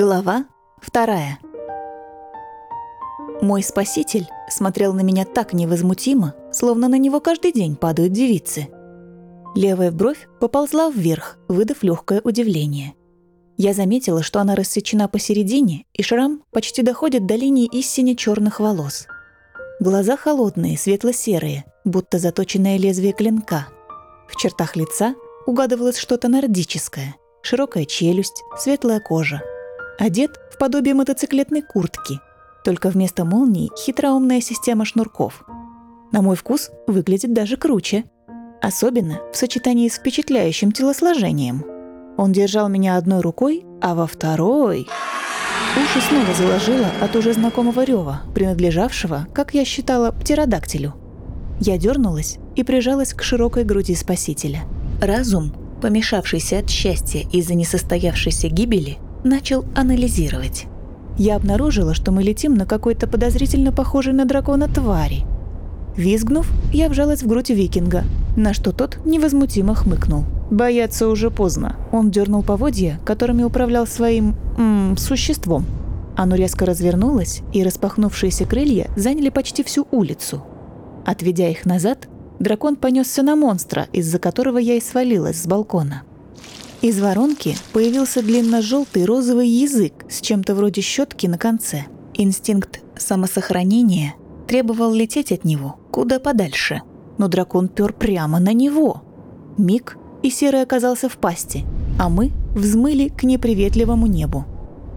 Глава вторая. Мой спаситель смотрел на меня так невозмутимо, словно на него каждый день падают девицы. Левая бровь поползла вверх, выдав легкое удивление. Я заметила, что она рассечена посередине, и шрам почти доходит до линии истине черных волос. Глаза холодные, светло-серые, будто заточенное лезвие клинка. В чертах лица угадывалось что-то нордическое. Широкая челюсть, светлая кожа. Одет в подобие мотоциклетной куртки, только вместо молнии хитроумная система шнурков. На мой вкус выглядит даже круче. Особенно в сочетании с впечатляющим телосложением. Он держал меня одной рукой, а во второй... Уши снова заложило от уже знакомого рева, принадлежавшего, как я считала, птеродактилю. Я дернулась и прижалась к широкой груди спасителя. Разум, помешавшийся от счастья из-за несостоявшейся гибели, начал анализировать. Я обнаружила, что мы летим на какой-то подозрительно похожей на дракона твари. Визгнув, я вжалась в грудь викинга, на что тот невозмутимо хмыкнул. Бояться уже поздно. Он дернул поводья, которыми управлял своим... М, существом. Оно резко развернулось, и распахнувшиеся крылья заняли почти всю улицу. Отведя их назад, дракон понесся на монстра, из-за которого я и свалилась с балкона. Из воронки появился длинно-желтый розовый язык с чем-то вроде щетки на конце. Инстинкт самосохранения требовал лететь от него куда подальше, но дракон пер прямо на него. Миг, и серый оказался в пасти, а мы взмыли к неприветливому небу.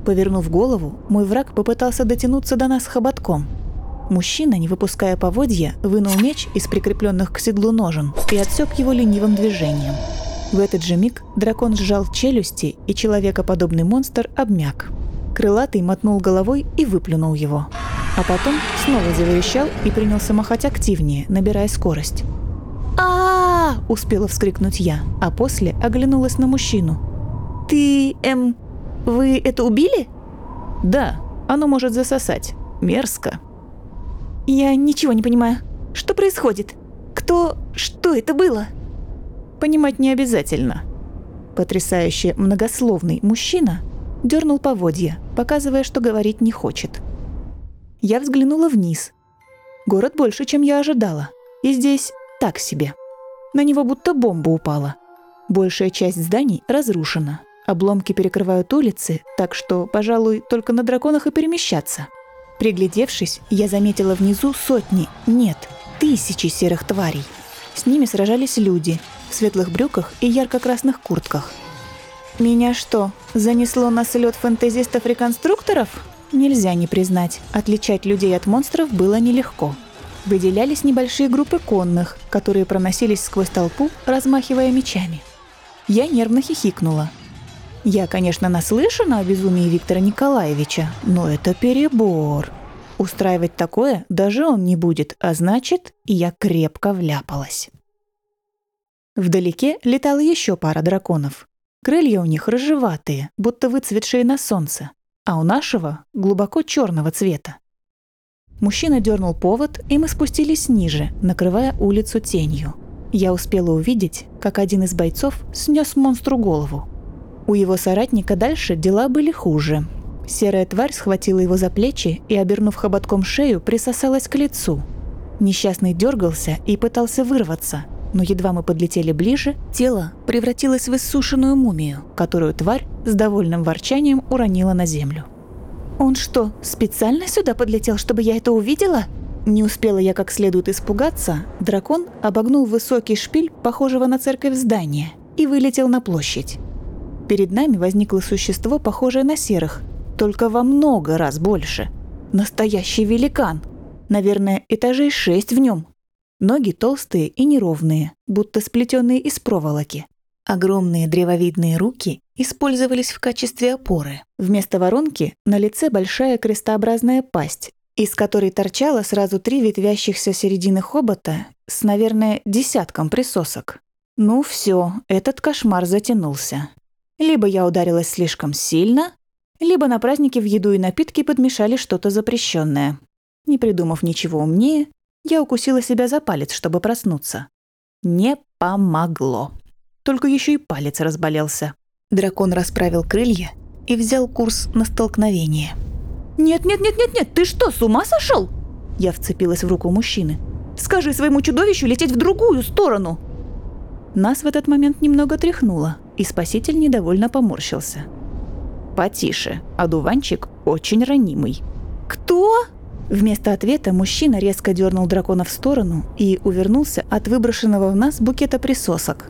Повернув голову, мой враг попытался дотянуться до нас хоботком – Мужчина, не выпуская поводья, вынул меч из прикрепленных к седлу ножен и отсек его ленивым движением. В этот же миг дракон сжал челюсти, и человекоподобный монстр обмяк. Крылатый мотнул головой и выплюнул его. А потом снова заверещал и принялся махать активнее, набирая скорость. а, успела вскрикнуть я, а после оглянулась на мужчину. «Ты, эм, вы это убили?» «Да, оно может засосать. Мерзко». «Я ничего не понимаю. Что происходит? Кто... Что это было?» «Понимать не обязательно». Потрясающе многословный мужчина дернул поводья, показывая, что говорить не хочет. Я взглянула вниз. Город больше, чем я ожидала. И здесь так себе. На него будто бомба упала. Большая часть зданий разрушена. Обломки перекрывают улицы, так что, пожалуй, только на драконах и перемещаться – Приглядевшись, я заметила внизу сотни, нет, тысячи серых тварей. С ними сражались люди в светлых брюках и ярко-красных куртках. Меня что, занесло на слет фэнтезистов-реконструкторов? Нельзя не признать, отличать людей от монстров было нелегко. Выделялись небольшие группы конных, которые проносились сквозь толпу, размахивая мечами. Я нервно хихикнула, я, конечно, наслышана о безумии Виктора Николаевича, но это перебор. Устраивать такое даже он не будет, а значит, я крепко вляпалась. Вдалеке летала еще пара драконов. Крылья у них рыжеватые, будто выцветшие на солнце, а у нашего глубоко черного цвета. Мужчина дернул повод, и мы спустились ниже, накрывая улицу тенью. Я успела увидеть, как один из бойцов снес монстру голову. У его соратника дальше дела были хуже. Серая тварь схватила его за плечи и, обернув хоботком шею, присосалась к лицу. Несчастный дергался и пытался вырваться, но едва мы подлетели ближе, тело превратилось в иссушенную мумию, которую тварь с довольным ворчанием уронила на землю. «Он что, специально сюда подлетел, чтобы я это увидела?» Не успела я как следует испугаться, дракон обогнул высокий шпиль, похожего на церковь здания, и вылетел на площадь. Перед нами возникло существо, похожее на серых, только во много раз больше. Настоящий великан. Наверное, этажей шесть в нем. Ноги толстые и неровные, будто сплетенные из проволоки. Огромные древовидные руки использовались в качестве опоры. Вместо воронки на лице большая крестообразная пасть, из которой торчало сразу три ветвящихся середины хобота с, наверное, десятком присосок. Ну все, этот кошмар затянулся. Либо я ударилась слишком сильно, либо на празднике в еду и напитки подмешали что-то запрещенное. Не придумав ничего умнее, я укусила себя за палец, чтобы проснуться. Не помогло. Только еще и палец разболелся. Дракон расправил крылья и взял курс на столкновение. «Нет-нет-нет-нет-нет, ты что, с ума сошел?» Я вцепилась в руку мужчины. «Скажи своему чудовищу лететь в другую сторону!» Нас в этот момент немного тряхнуло, и спаситель недовольно поморщился. «Потише, одуванчик очень ранимый». «Кто?» Вместо ответа мужчина резко дернул дракона в сторону и увернулся от выброшенного в нас букета присосок.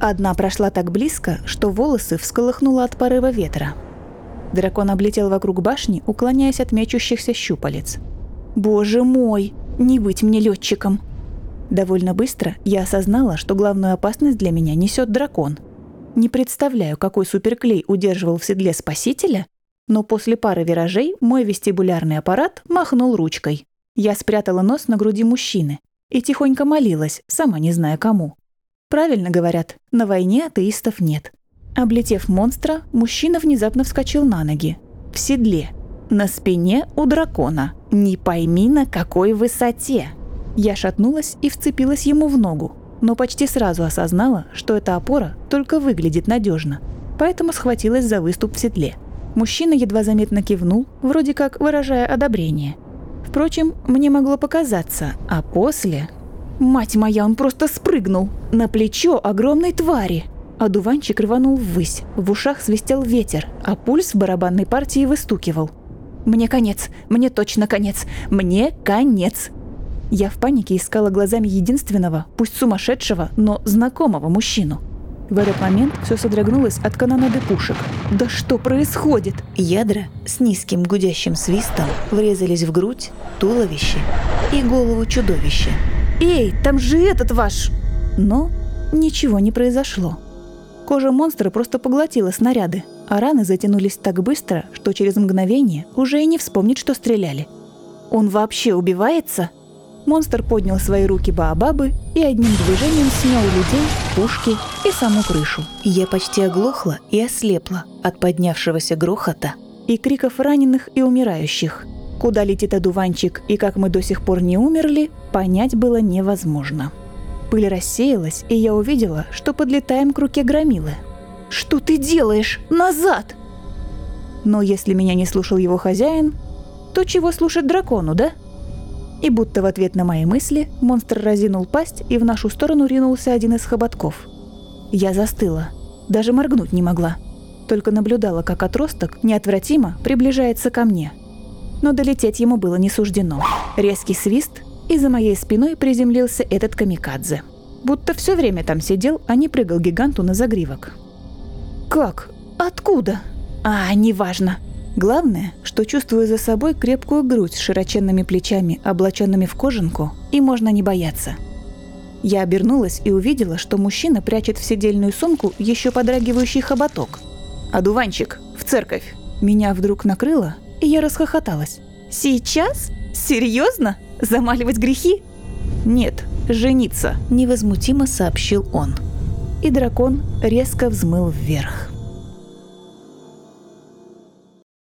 Одна прошла так близко, что волосы всколыхнуло от порыва ветра. Дракон облетел вокруг башни, уклоняясь от мечущихся щупалец. «Боже мой! Не быть мне летчиком!» Довольно быстро я осознала, что главную опасность для меня несет дракон. Не представляю, какой суперклей удерживал в седле спасителя, но после пары виражей мой вестибулярный аппарат махнул ручкой. Я спрятала нос на груди мужчины и тихонько молилась, сама не зная кому. Правильно говорят, на войне атеистов нет. Облетев монстра, мужчина внезапно вскочил на ноги. В седле. На спине у дракона. Не пойми на какой высоте. Я шатнулась и вцепилась ему в ногу, но почти сразу осознала, что эта опора только выглядит надежно, поэтому схватилась за выступ в седле. Мужчина едва заметно кивнул, вроде как выражая одобрение. Впрочем, мне могло показаться, а после... Мать моя, он просто спрыгнул на плечо огромной твари. Одуванчик рванул ввысь, в ушах свистел ветер, а пульс в барабанной партии выстукивал. «Мне конец, мне точно конец, мне конец!» Я в панике искала глазами единственного, пусть сумасшедшего, но знакомого мужчину – в этот момент все содрогнулось от канонады пушек. «Да что происходит?» Ядра с низким гудящим свистом врезались в грудь, туловище и голову чудовища. «Эй, там же этот ваш...» Но ничего не произошло. Кожа монстра просто поглотила снаряды, а раны затянулись так быстро, что через мгновение уже и не вспомнить, что стреляли. «Он вообще убивается?» Монстр поднял свои руки Баобабы и одним движением смел людей, пушки и саму крышу. Я почти оглохла и ослепла от поднявшегося грохота и криков раненых и умирающих. Куда летит одуванчик и как мы до сих пор не умерли, понять было невозможно. Пыль рассеялась, и я увидела, что подлетаем к руке громилы. «Что ты делаешь? Назад!» Но если меня не слушал его хозяин, то чего слушать дракону, да? И будто в ответ на мои мысли монстр разинул пасть, и в нашу сторону ринулся один из хоботков. Я застыла. Даже моргнуть не могла. Только наблюдала, как отросток неотвратимо приближается ко мне. Но долететь ему было не суждено. Резкий свист, и за моей спиной приземлился этот камикадзе. Будто все время там сидел, а не прыгал гиганту на загривок. «Как? Откуда?» «А, неважно. Главное, что чувствую за собой крепкую грудь с широченными плечами, облаченными в кожанку, и можно не бояться. Я обернулась и увидела, что мужчина прячет в сидельную сумку еще подрагивающий хоботок. «Одуванчик, в церковь!» Меня вдруг накрыло, и я расхохоталась. «Сейчас? Серьезно? Замаливать грехи?» «Нет, жениться», – невозмутимо сообщил он. И дракон резко взмыл вверх.